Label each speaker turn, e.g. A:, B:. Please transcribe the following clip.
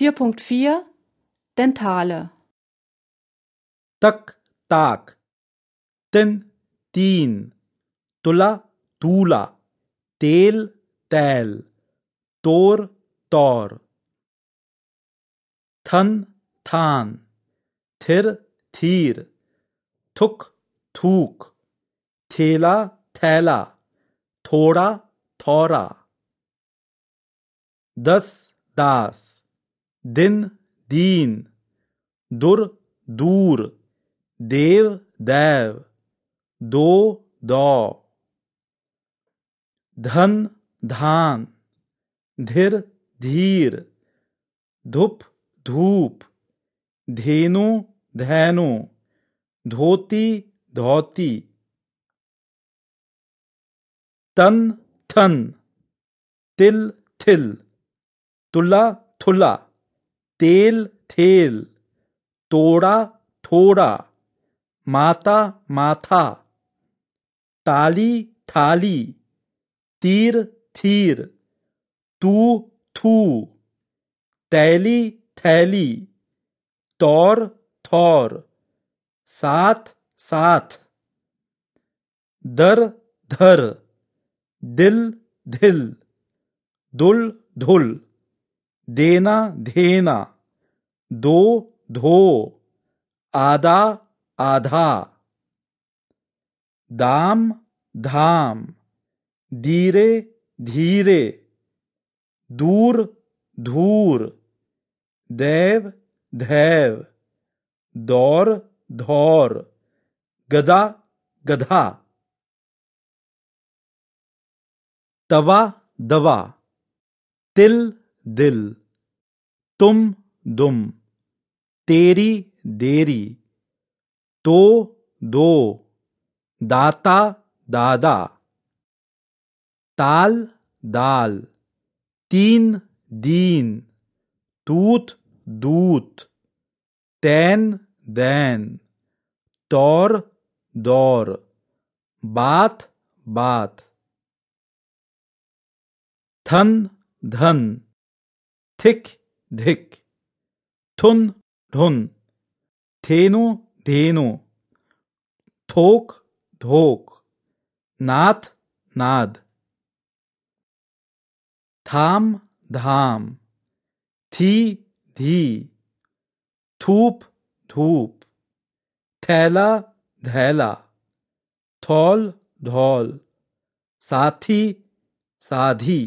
A: 4.4 Dentale.
B: तक ताक तिन तीन तुला तूला तेल तैल तोर तौर थन थान थिर थीर थुक थूक थेला थैला थोड़ा थौरा दस दास दिन दीन दुर दूर देव दैव दो दौ धन धान धीर धीर धूप धूप धेनु धैनु धोती धोती तन थन तिल थिल तुला थुला तेल थेल तोड़ा थोड़ा, माता माथा, ताली थाली तीर थीर, तू थू, तैली थैली, तौर थौर, साथ साथ, दर धर दिल धिल दुल धुल, देना धेना। दो धो आधा आधा। दाम, धाम। धीरे धीरे। दूर, धूर। देव, धैव। दौर, धौर। गदा, गधा। तवा, दवा। तिल, दिल। तुम, दुम। तेरी देरी। तो दो, दाता, दादा। ताल, दाल। तीन, दीन। तूत, दूत। तैन, दैन। तौर, दौर। बात बात। थन धन। थिक, धिक। थुन ढुन थेनु धेनु थोक धोक नाथ नाद थाम धाम थी धी थूप धूप थैला धैला थौल धौल साथी साधी